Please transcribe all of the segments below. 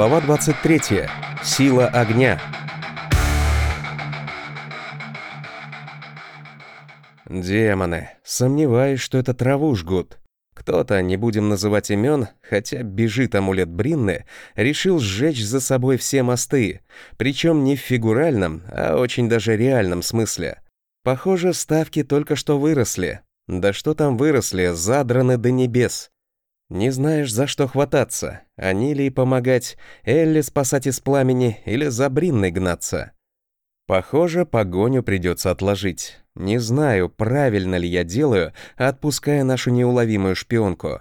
Глава 23. Сила огня. Демоны. Сомневаюсь, что это траву жгут. Кто-то, не будем называть имен, хотя бежит амулет Бринны, решил сжечь за собой все мосты, причем не в фигуральном, а очень даже реальном смысле. Похоже, ставки только что выросли. Да что там выросли, задраны до небес. Не знаешь, за что хвататься, ли помогать, Элли спасать из пламени или за Бринной гнаться. Похоже, погоню придется отложить. Не знаю, правильно ли я делаю, отпуская нашу неуловимую шпионку.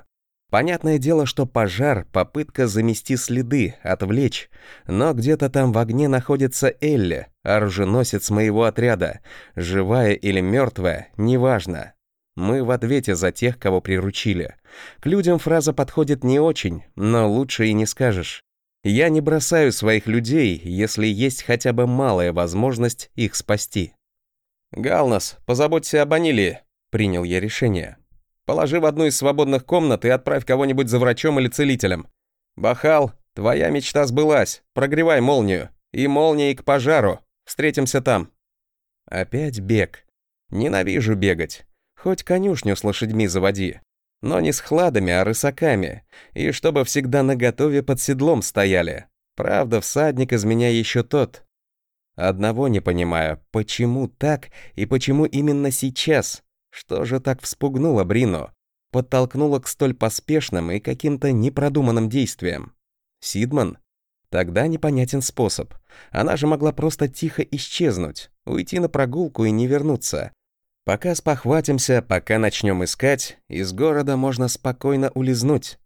Понятное дело, что пожар — попытка замести следы, отвлечь. Но где-то там в огне находится Элли, оруженосец моего отряда. Живая или мертвая, неважно. Мы в ответе за тех, кого приручили. К людям фраза подходит не очень, но лучше и не скажешь. Я не бросаю своих людей, если есть хотя бы малая возможность их спасти. «Галнас, позаботься об Анилии», — принял я решение. «Положи в одну из свободных комнат и отправь кого-нибудь за врачом или целителем. Бахал, твоя мечта сбылась, прогревай молнию. И молнией к пожару. Встретимся там». Опять бег. Ненавижу бегать. Хоть конюшню с лошадьми заводи. Но не с хладами, а рысаками. И чтобы всегда наготове под седлом стояли. Правда, всадник из меня еще тот. Одного не понимаю, почему так и почему именно сейчас? Что же так вспугнуло Брино? Подтолкнуло к столь поспешным и каким-то непродуманным действиям? Сидман? Тогда непонятен способ. Она же могла просто тихо исчезнуть, уйти на прогулку и не вернуться. Пока спохватимся, пока начнем искать, из города можно спокойно улизнуть.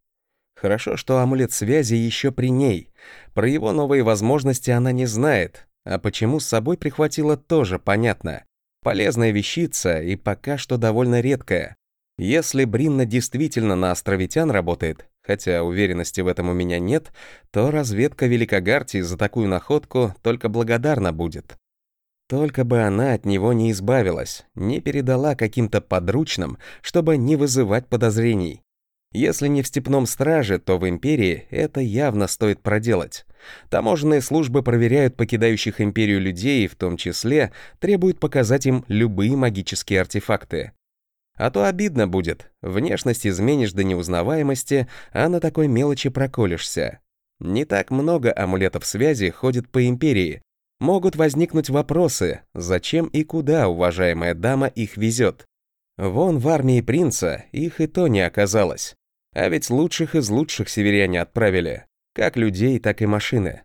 Хорошо, что амулет связи еще при ней. Про его новые возможности она не знает, а почему с собой прихватила тоже понятно. Полезная вещица и пока что довольно редкая. Если Бринна действительно на островитян работает, хотя уверенности в этом у меня нет, то разведка Великогартии за такую находку только благодарна будет. Только бы она от него не избавилась, не передала каким-то подручным, чтобы не вызывать подозрений. Если не в степном страже, то в империи это явно стоит проделать. Таможенные службы проверяют покидающих империю людей и в том числе требуют показать им любые магические артефакты. А то обидно будет, внешность изменишь до неузнаваемости, а на такой мелочи проколешься. Не так много амулетов связи ходит по империи, Могут возникнуть вопросы, зачем и куда уважаемая дама их везет. Вон в армии принца их и то не оказалось. А ведь лучших из лучших северяне отправили, как людей, так и машины.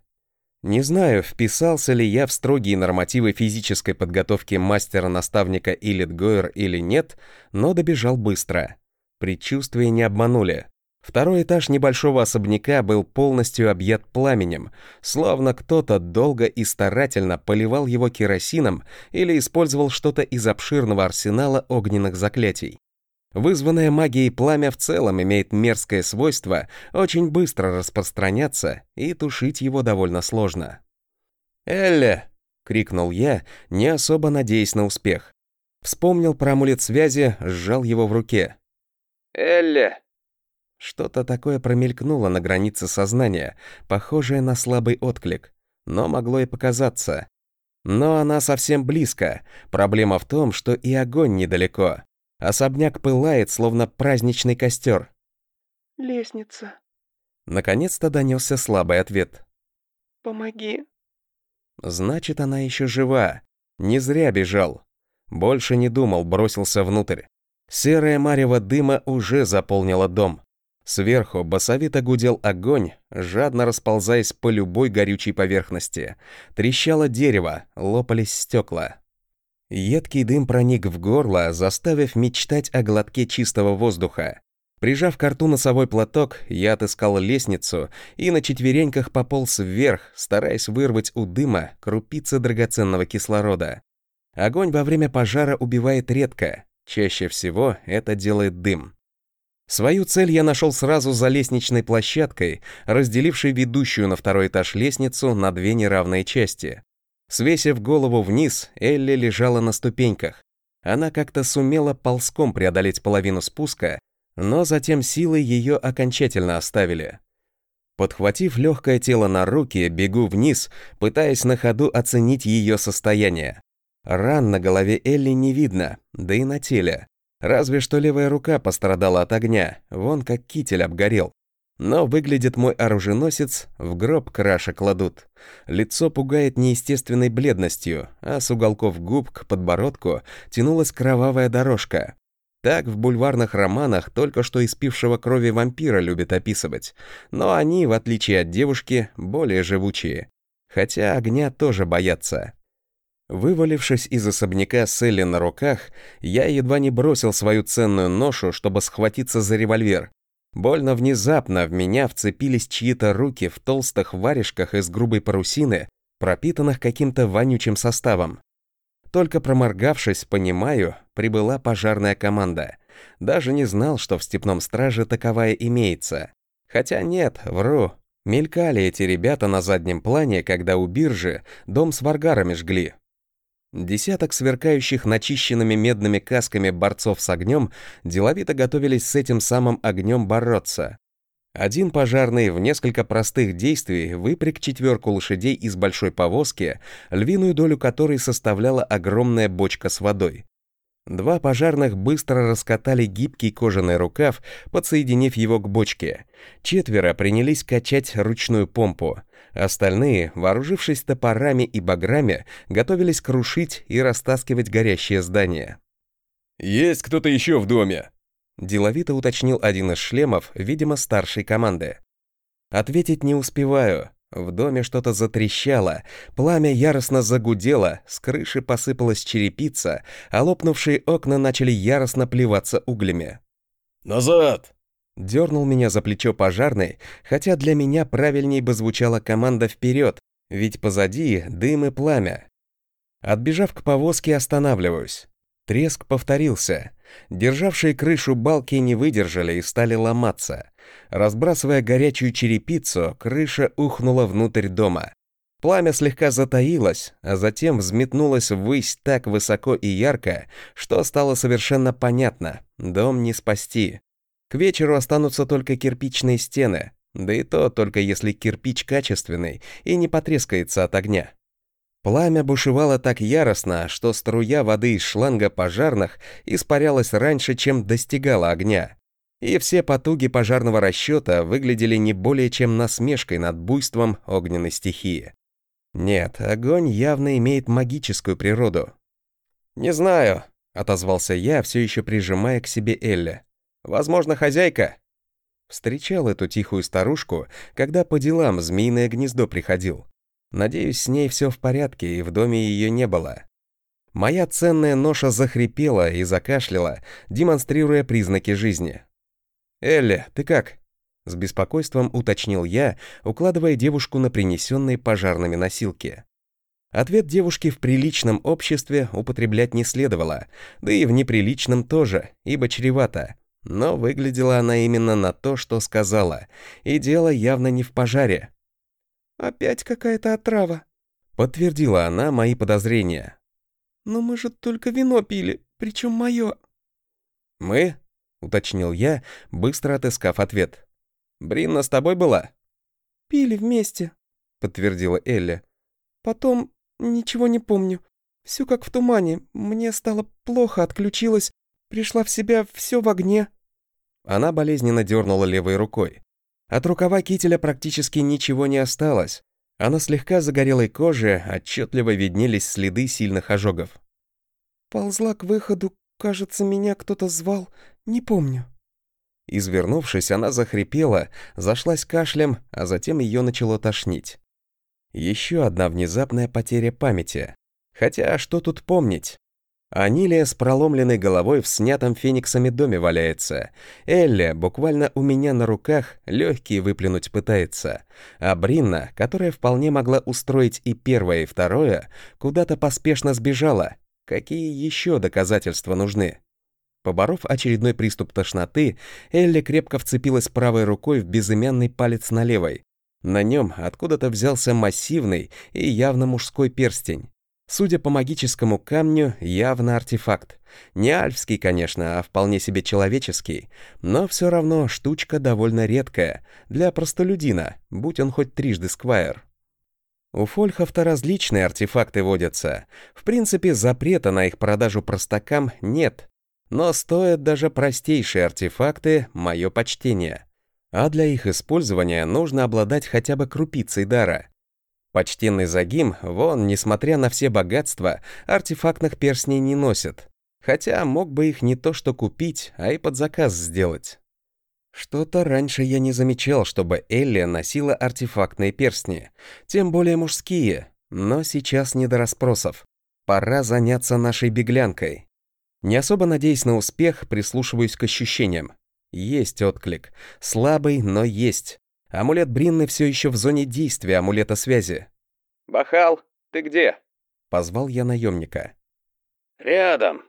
Не знаю, вписался ли я в строгие нормативы физической подготовки мастера-наставника Илит Гойер или нет, но добежал быстро. Предчувствия не обманули. Второй этаж небольшого особняка был полностью объят пламенем, словно кто-то долго и старательно поливал его керосином или использовал что-то из обширного арсенала огненных заклятий. Вызванное магией пламя в целом имеет мерзкое свойство очень быстро распространяться, и тушить его довольно сложно. «Элли!» — крикнул я, не особо надеясь на успех. Вспомнил про амулет связи, сжал его в руке. «Элли!» Что-то такое промелькнуло на границе сознания, похожее на слабый отклик, но могло и показаться. Но она совсем близко. Проблема в том, что и огонь недалеко. Особняк пылает, словно праздничный костер. «Лестница». Наконец-то донесся слабый ответ. «Помоги». Значит, она еще жива. Не зря бежал. Больше не думал, бросился внутрь. Серая марево дыма уже заполнила дом. Сверху басовито гудел огонь, жадно расползаясь по любой горючей поверхности. Трещало дерево, лопались стекла. Едкий дым проник в горло, заставив мечтать о глотке чистого воздуха. Прижав к рту носовой платок, я отыскал лестницу и на четвереньках пополз вверх, стараясь вырвать у дыма крупицы драгоценного кислорода. Огонь во время пожара убивает редко, чаще всего это делает дым. Свою цель я нашел сразу за лестничной площадкой, разделившей ведущую на второй этаж лестницу на две неравные части. Свесив голову вниз, Элли лежала на ступеньках. Она как-то сумела ползком преодолеть половину спуска, но затем силы ее окончательно оставили. Подхватив легкое тело на руки, бегу вниз, пытаясь на ходу оценить ее состояние. Ран на голове Элли не видно, да и на теле. Разве что левая рука пострадала от огня, вон как китель обгорел. Но выглядит мой оруженосец, в гроб краша кладут. Лицо пугает неестественной бледностью, а с уголков губ к подбородку тянулась кровавая дорожка. Так в бульварных романах только что испившего крови вампира любят описывать, но они, в отличие от девушки, более живучие. Хотя огня тоже боятся. Вывалившись из особняка с на руках, я едва не бросил свою ценную ношу, чтобы схватиться за револьвер. Больно внезапно в меня вцепились чьи-то руки в толстых варежках из грубой парусины, пропитанных каким-то вонючим составом. Только проморгавшись, понимаю, прибыла пожарная команда. Даже не знал, что в степном страже таковая имеется. Хотя нет, вру. Мелькали эти ребята на заднем плане, когда у биржи дом с варгарами жгли. Десяток сверкающих начищенными медными касками борцов с огнем деловито готовились с этим самым огнем бороться. Один пожарный в несколько простых действий выпряг четверку лошадей из большой повозки, львиную долю которой составляла огромная бочка с водой. Два пожарных быстро раскатали гибкий кожаный рукав, подсоединив его к бочке. Четверо принялись качать ручную помпу. Остальные, вооружившись топорами и баграми, готовились крушить и растаскивать горящее здание. «Есть кто-то еще в доме?» Деловито уточнил один из шлемов, видимо, старшей команды. Ответить не успеваю. В доме что-то затрещало, пламя яростно загудело, с крыши посыпалась черепица, а лопнувшие окна начали яростно плеваться углями. «Назад!» Дернул меня за плечо пожарный, хотя для меня правильней бы звучала команда «вперед», ведь позади дым и пламя. Отбежав к повозке, останавливаюсь. Треск повторился. Державшие крышу балки не выдержали и стали ломаться. Разбрасывая горячую черепицу, крыша ухнула внутрь дома. Пламя слегка затаилось, а затем взметнулось ввысь так высоко и ярко, что стало совершенно понятно — дом не спасти. К вечеру останутся только кирпичные стены, да и то только если кирпич качественный и не потрескается от огня. Пламя бушевало так яростно, что струя воды из шланга пожарных испарялась раньше, чем достигала огня. И все потуги пожарного расчета выглядели не более чем насмешкой над буйством огненной стихии. Нет, огонь явно имеет магическую природу. «Не знаю», — отозвался я, все еще прижимая к себе Элли. «Возможно, хозяйка?» Встречал эту тихую старушку, когда по делам змеиное гнездо приходил. Надеюсь, с ней все в порядке, и в доме ее не было. Моя ценная ноша захрипела и закашляла, демонстрируя признаки жизни. «Элли, ты как?» С беспокойством уточнил я, укладывая девушку на принесенные пожарными носилки. Ответ девушки в приличном обществе употреблять не следовало, да и в неприличном тоже, ибо чревато. Но выглядела она именно на то, что сказала, и дело явно не в пожаре. «Опять какая-то отрава», — подтвердила она мои подозрения. «Но мы же только вино пили, причем мое». «Мы?» — уточнил я, быстро отыскав ответ. «Бринна с тобой была?» «Пили вместе», — подтвердила Элли. «Потом ничего не помню. Все как в тумане. Мне стало плохо, отключилась. Пришла в себя, все в огне». Она болезненно дернула левой рукой. От рукава кителя практически ничего не осталось, а на слегка загорелой коже отчетливо виднелись следы сильных ожогов. «Ползла к выходу, кажется, меня кто-то звал, не помню». Извернувшись, она захрипела, зашлась кашлем, а затем ее начало тошнить. Еще одна внезапная потеря памяти. Хотя что тут помнить? Анилия с проломленной головой в снятом фениксами доме валяется. Элли буквально у меня на руках легкие выплюнуть пытается. А Бринна, которая вполне могла устроить и первое, и второе, куда-то поспешно сбежала. Какие еще доказательства нужны? Поборов очередной приступ тошноты, Элли крепко вцепилась правой рукой в безымянный палец на левой. На нем откуда-то взялся массивный и явно мужской перстень. Судя по магическому камню, явно артефакт. Не альфский, конечно, а вполне себе человеческий, но все равно штучка довольно редкая, для простолюдина, будь он хоть трижды сквайр. У фольхов-то различные артефакты водятся. В принципе, запрета на их продажу простакам нет. Но стоят даже простейшие артефакты мое почтение. А для их использования нужно обладать хотя бы крупицей дара. Почтенный Загим, вон, несмотря на все богатства, артефактных перстней не носит. Хотя мог бы их не то что купить, а и под заказ сделать. Что-то раньше я не замечал, чтобы Элли носила артефактные перстни, тем более мужские, но сейчас не до расспросов. Пора заняться нашей беглянкой. Не особо надеясь на успех, прислушиваюсь к ощущениям. Есть отклик. Слабый, но есть. Амулет Бринны все еще в зоне действия амулета связи. «Бахал, ты где?» — позвал я наемника. «Рядом».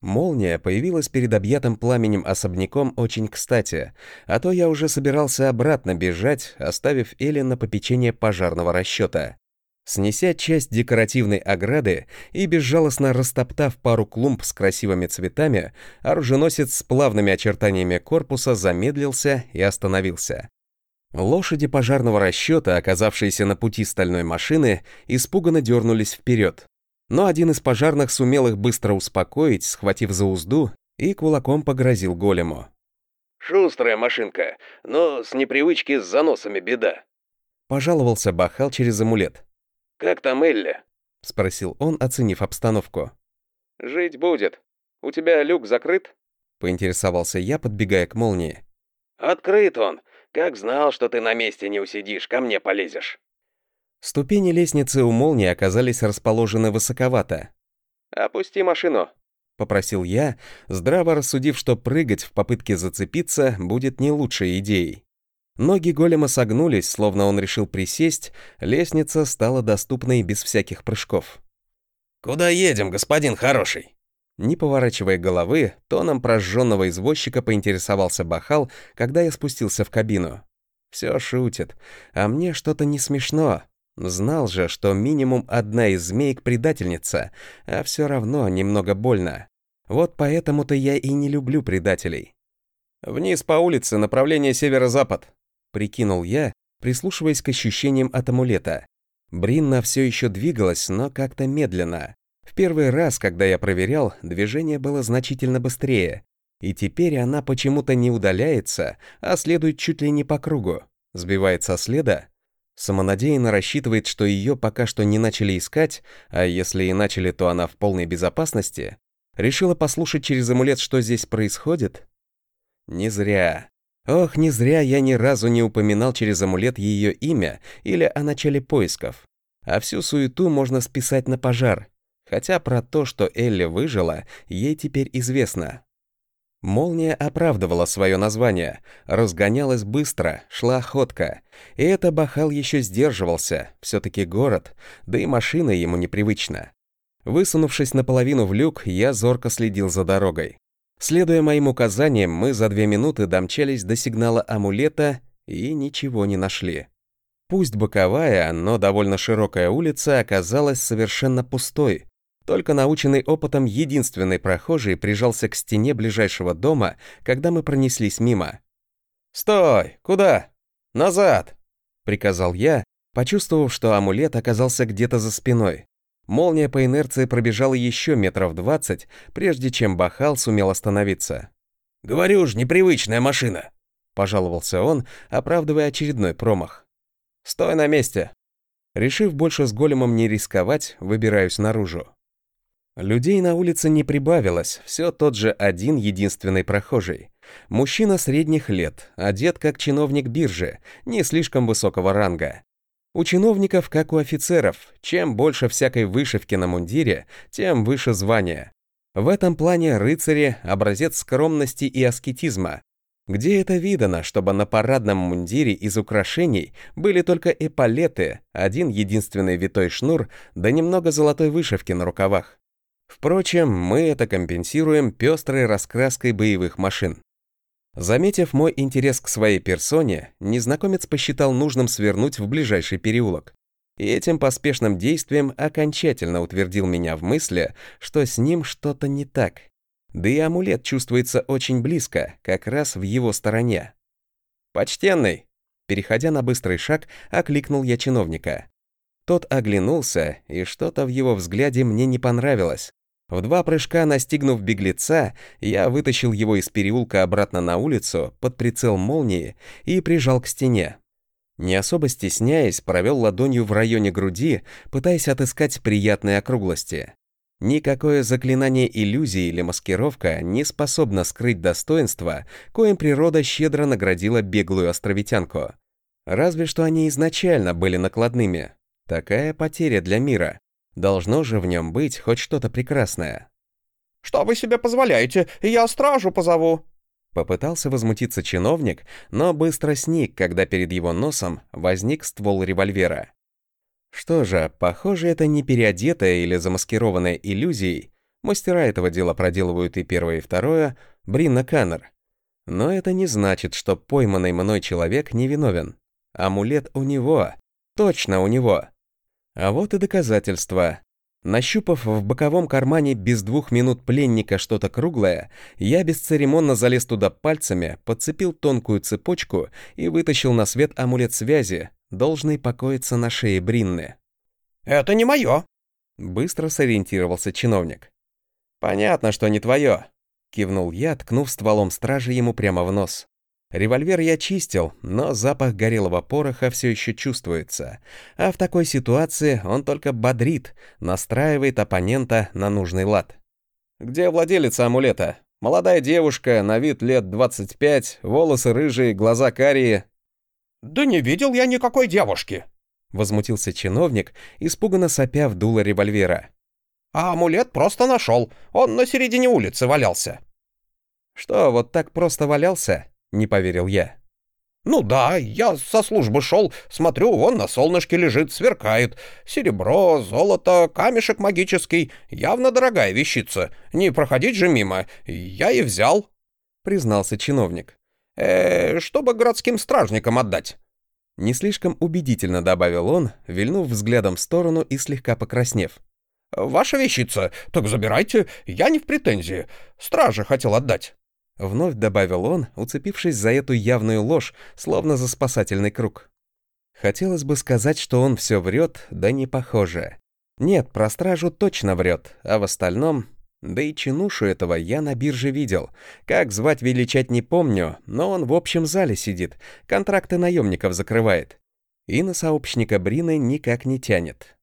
Молния появилась перед объятым пламенем особняком очень кстати, а то я уже собирался обратно бежать, оставив Элли на попечение пожарного расчета. Снеся часть декоративной ограды и безжалостно растоптав пару клумб с красивыми цветами, оруженосец с плавными очертаниями корпуса замедлился и остановился. Лошади пожарного расчета, оказавшиеся на пути стальной машины, испуганно дернулись вперед. Но один из пожарных сумел их быстро успокоить, схватив за узду, и кулаком погрозил голему. «Шустрая машинка, но с непривычки с заносами беда», — пожаловался Бахал через амулет. «Как там Элли?» — спросил он, оценив обстановку. «Жить будет. У тебя люк закрыт?» — поинтересовался я, подбегая к молнии. «Открыт он. Как знал, что ты на месте не усидишь, ко мне полезешь». Ступени лестницы у молнии оказались расположены высоковато. «Опусти машину», — попросил я, здраво рассудив, что прыгать в попытке зацепиться будет не лучшей идеей. Ноги голема согнулись, словно он решил присесть, лестница стала доступной без всяких прыжков. «Куда едем, господин хороший?» Не поворачивая головы, тоном прожженного извозчика поинтересовался Бахал, когда я спустился в кабину. Все шутит, а мне что-то не смешно. Знал же, что минимум одна из змеек предательница, а все равно немного больно. Вот поэтому-то я и не люблю предателей. «Вниз по улице, направление северо-запад», — прикинул я, прислушиваясь к ощущениям от амулета. Бринна все еще двигалась, но как-то медленно. В первый раз, когда я проверял, движение было значительно быстрее, и теперь она почему-то не удаляется, а следует чуть ли не по кругу. Сбивается со следа. Самонадеянно рассчитывает, что ее пока что не начали искать, а если и начали, то она в полной безопасности. Решила послушать через амулет, что здесь происходит? Не зря. Ох, не зря я ни разу не упоминал через амулет ее имя или о начале поисков. А всю суету можно списать на пожар. Хотя про то, что Элли выжила, ей теперь известно. Молния оправдывала свое название, разгонялась быстро, шла охотка. И это Бахал еще сдерживался, все-таки город, да и машина ему непривычна. Высунувшись наполовину в люк, я зорко следил за дорогой. Следуя моим указаниям, мы за две минуты домчались до сигнала амулета и ничего не нашли. Пусть боковая, но довольно широкая улица оказалась совершенно пустой, только наученный опытом единственный прохожий прижался к стене ближайшего дома, когда мы пронеслись мимо. «Стой! Куда? Назад!» — приказал я, почувствовав, что амулет оказался где-то за спиной. Молния по инерции пробежала еще метров двадцать, прежде чем Бахал сумел остановиться. «Говорю ж, непривычная машина!» — пожаловался он, оправдывая очередной промах. «Стой на месте!» Решив больше с големом не рисковать, выбираюсь наружу. Людей на улице не прибавилось, все тот же один единственный прохожий. Мужчина средних лет, одет как чиновник биржи, не слишком высокого ранга. У чиновников, как у офицеров, чем больше всякой вышивки на мундире, тем выше звание. В этом плане рыцари – образец скромности и аскетизма. Где это видано, чтобы на парадном мундире из украшений были только эполеты, один единственный витой шнур, да немного золотой вышивки на рукавах? Впрочем, мы это компенсируем пестрой раскраской боевых машин. Заметив мой интерес к своей персоне, незнакомец посчитал нужным свернуть в ближайший переулок. И этим поспешным действием окончательно утвердил меня в мысли, что с ним что-то не так. Да и амулет чувствуется очень близко, как раз в его стороне. «Почтенный!» Переходя на быстрый шаг, окликнул я чиновника. Тот оглянулся, и что-то в его взгляде мне не понравилось. В два прыжка настигнув беглеца, я вытащил его из переулка обратно на улицу под прицел молнии и прижал к стене. Не особо стесняясь, провел ладонью в районе груди, пытаясь отыскать приятные округлости. Никакое заклинание иллюзии или маскировка не способно скрыть достоинство, коим природа щедро наградила беглую островитянку. Разве что они изначально были накладными. Такая потеря для мира. Должно же в нем быть хоть что-то прекрасное. «Что вы себе позволяете? Я стражу позову!» Попытался возмутиться чиновник, но быстро сник, когда перед его носом возник ствол револьвера. Что же, похоже, это не переодетая или замаскированная иллюзией. Мастера этого дела проделывают и первое, и второе, Бринна Каннер. Но это не значит, что пойманный мной человек невиновен. Амулет у него. Точно у него. А вот и доказательства. Нащупав в боковом кармане без двух минут пленника что-то круглое, я бесцеремонно залез туда пальцами, подцепил тонкую цепочку и вытащил на свет амулет связи, должный покоиться на шее Бринны. «Это не мое!» Быстро сориентировался чиновник. «Понятно, что не твое», — кивнул я, ткнув стволом стражи ему прямо в нос. Револьвер я чистил, но запах горелого пороха все еще чувствуется. А в такой ситуации он только бодрит, настраивает оппонента на нужный лад. «Где владелица амулета? Молодая девушка, на вид лет 25, волосы рыжие, глаза карие». «Да не видел я никакой девушки», — возмутился чиновник, испуганно сопя в дуло револьвера. «А амулет просто нашел, он на середине улицы валялся». «Что, вот так просто валялся?» Не поверил я. «Ну да, я со службы шел, смотрю, он на солнышке лежит, сверкает. Серебро, золото, камешек магический, явно дорогая вещица. Не проходить же мимо, я и взял», — признался чиновник. «Э, чтобы городским стражникам отдать». Не слишком убедительно добавил он, вильнув взглядом в сторону и слегка покраснев. «Ваша вещица, так забирайте, я не в претензии. Страже хотел отдать». Вновь добавил он, уцепившись за эту явную ложь, словно за спасательный круг. Хотелось бы сказать, что он все врет, да не похоже. Нет, про стражу точно врет, а в остальном... Да и чинушу этого я на бирже видел. Как звать величать не помню, но он в общем зале сидит, контракты наемников закрывает. И на сообщника Брины никак не тянет.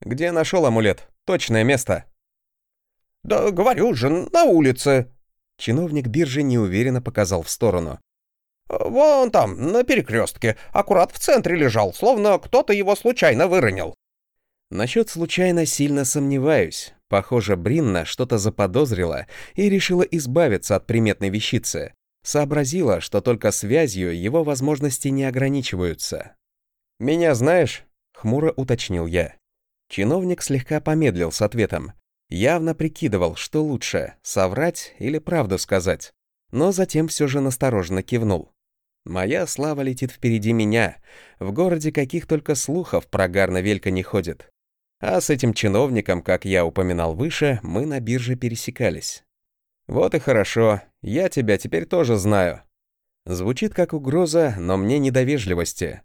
«Где нашел амулет? Точное место?» «Да говорю же, на улице», Чиновник биржи неуверенно показал в сторону. «Вон там, на перекрестке, аккурат в центре лежал, словно кто-то его случайно выронил». Насчет случайно сильно сомневаюсь. Похоже, Бринна что-то заподозрила и решила избавиться от приметной вещицы. Сообразила, что только связью его возможности не ограничиваются. «Меня знаешь?» — хмуро уточнил я. Чиновник слегка помедлил с ответом. Явно прикидывал, что лучше, соврать или правду сказать. Но затем все же настороженно кивнул. Моя слава летит впереди меня. В городе каких только слухов про Гарна Велька не ходит. А с этим чиновником, как я упоминал выше, мы на бирже пересекались. Вот и хорошо, я тебя теперь тоже знаю. Звучит как угроза, но мне не до вежливости.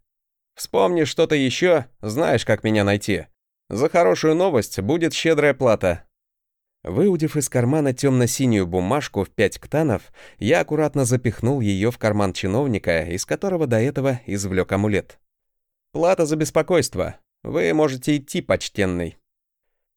Вспомни что-то еще, знаешь, как меня найти. За хорошую новость будет щедрая плата. Выудив из кармана темно-синюю бумажку в пять ктанов, я аккуратно запихнул ее в карман чиновника, из которого до этого извлек амулет. «Плата за беспокойство. Вы можете идти, почтенный».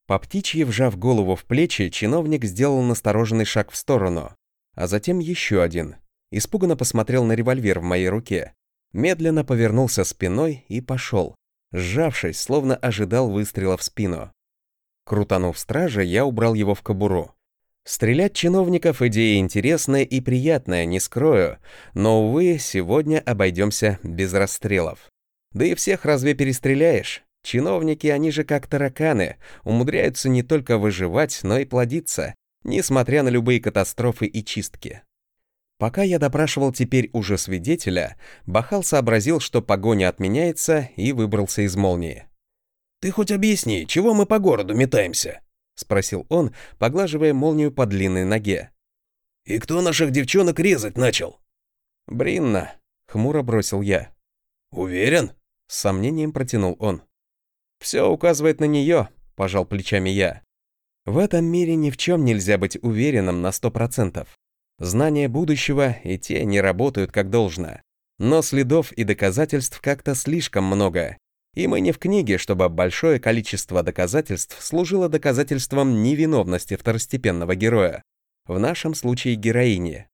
По птичьи вжав голову в плечи, чиновник сделал настороженный шаг в сторону, а затем еще один. Испуганно посмотрел на револьвер в моей руке. Медленно повернулся спиной и пошел, сжавшись, словно ожидал выстрела в спину. Крутанув стража, я убрал его в кобуру. Стрелять чиновников — идея интересная и приятная, не скрою, но, увы, сегодня обойдемся без расстрелов. Да и всех разве перестреляешь? Чиновники, они же как тараканы, умудряются не только выживать, но и плодиться, несмотря на любые катастрофы и чистки. Пока я допрашивал теперь уже свидетеля, Бахал сообразил, что погоня отменяется, и выбрался из молнии. Ты хоть объясни, чего мы по городу метаемся?» — спросил он, поглаживая молнию по длинной ноге. «И кто наших девчонок резать начал?» «Бринна», — хмуро бросил я. «Уверен?» — с сомнением протянул он. «Все указывает на нее», — пожал плечами я. «В этом мире ни в чем нельзя быть уверенным на сто процентов. Знания будущего и те не работают как должно. Но следов и доказательств как-то слишком много. И мы не в книге, чтобы большое количество доказательств служило доказательством невиновности второстепенного героя. В нашем случае героини.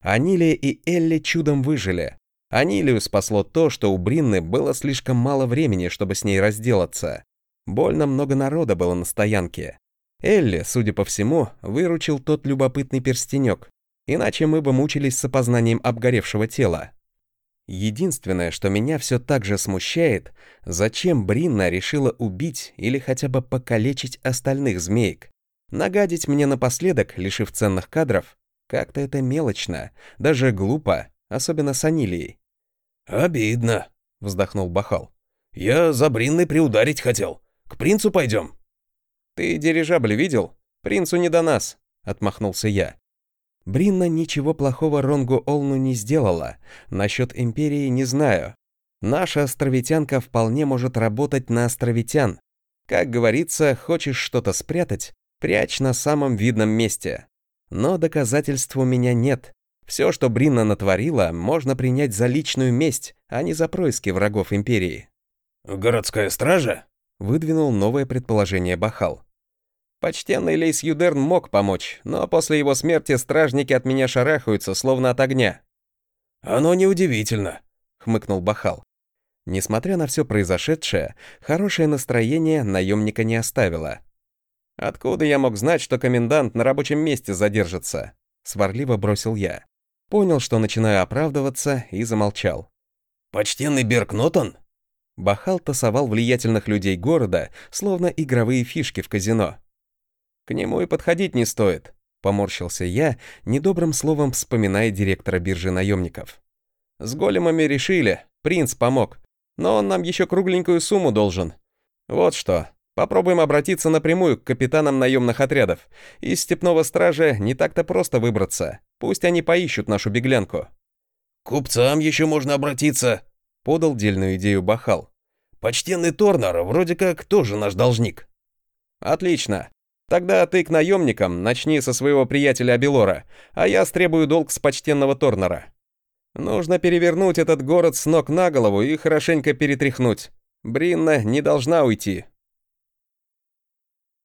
Анилия и Элли чудом выжили. Анилию спасло то, что у Бринны было слишком мало времени, чтобы с ней разделаться. Больно много народа было на стоянке. Элли, судя по всему, выручил тот любопытный перстенек, иначе мы бы мучились с опознанием обгоревшего тела. Единственное, что меня все так же смущает, зачем Бринна решила убить или хотя бы покалечить остальных змеек. Нагадить мне напоследок, лишив ценных кадров, как-то это мелочно, даже глупо, особенно с Анилией. «Обидно», — вздохнул Бахал. «Я за Бринной приударить хотел. К принцу пойдем». «Ты дирижабль видел? Принцу не до нас», — отмахнулся я. Бринна ничего плохого Ронгу Олну не сделала. Насчет Империи не знаю. Наша островитянка вполне может работать на островитян. Как говорится, хочешь что-то спрятать, прячь на самом видном месте. Но доказательств у меня нет. Все, что Бринна натворила, можно принять за личную месть, а не за происки врагов Империи. «Городская стража?» — выдвинул новое предположение Бахал. Почтенный Лейс Юдерн мог помочь, но после его смерти стражники от меня шарахаются, словно от огня. «Оно неудивительно», — хмыкнул Бахал. Несмотря на все произошедшее, хорошее настроение наемника не оставило. «Откуда я мог знать, что комендант на рабочем месте задержится?» — сварливо бросил я. Понял, что начинаю оправдываться, и замолчал. «Почтенный Беркнотон?» Бахал тасовал влиятельных людей города, словно игровые фишки в казино. К нему и подходить не стоит, поморщился я, недобрым словом вспоминая директора биржи наемников. С големами решили, принц помог, но он нам еще кругленькую сумму должен. Вот что, попробуем обратиться напрямую к капитанам наемных отрядов. Из степного стража не так-то просто выбраться, пусть они поищут нашу беглянку. «Купцам еще можно обратиться», — подал дельную идею Бахал. «Почтенный Торнер вроде как тоже наш должник». «Отлично. Тогда ты к наемникам начни со своего приятеля Абелора, а я стребую долг с почтенного Торнера. Нужно перевернуть этот город с ног на голову и хорошенько перетряхнуть. Бринна не должна уйти.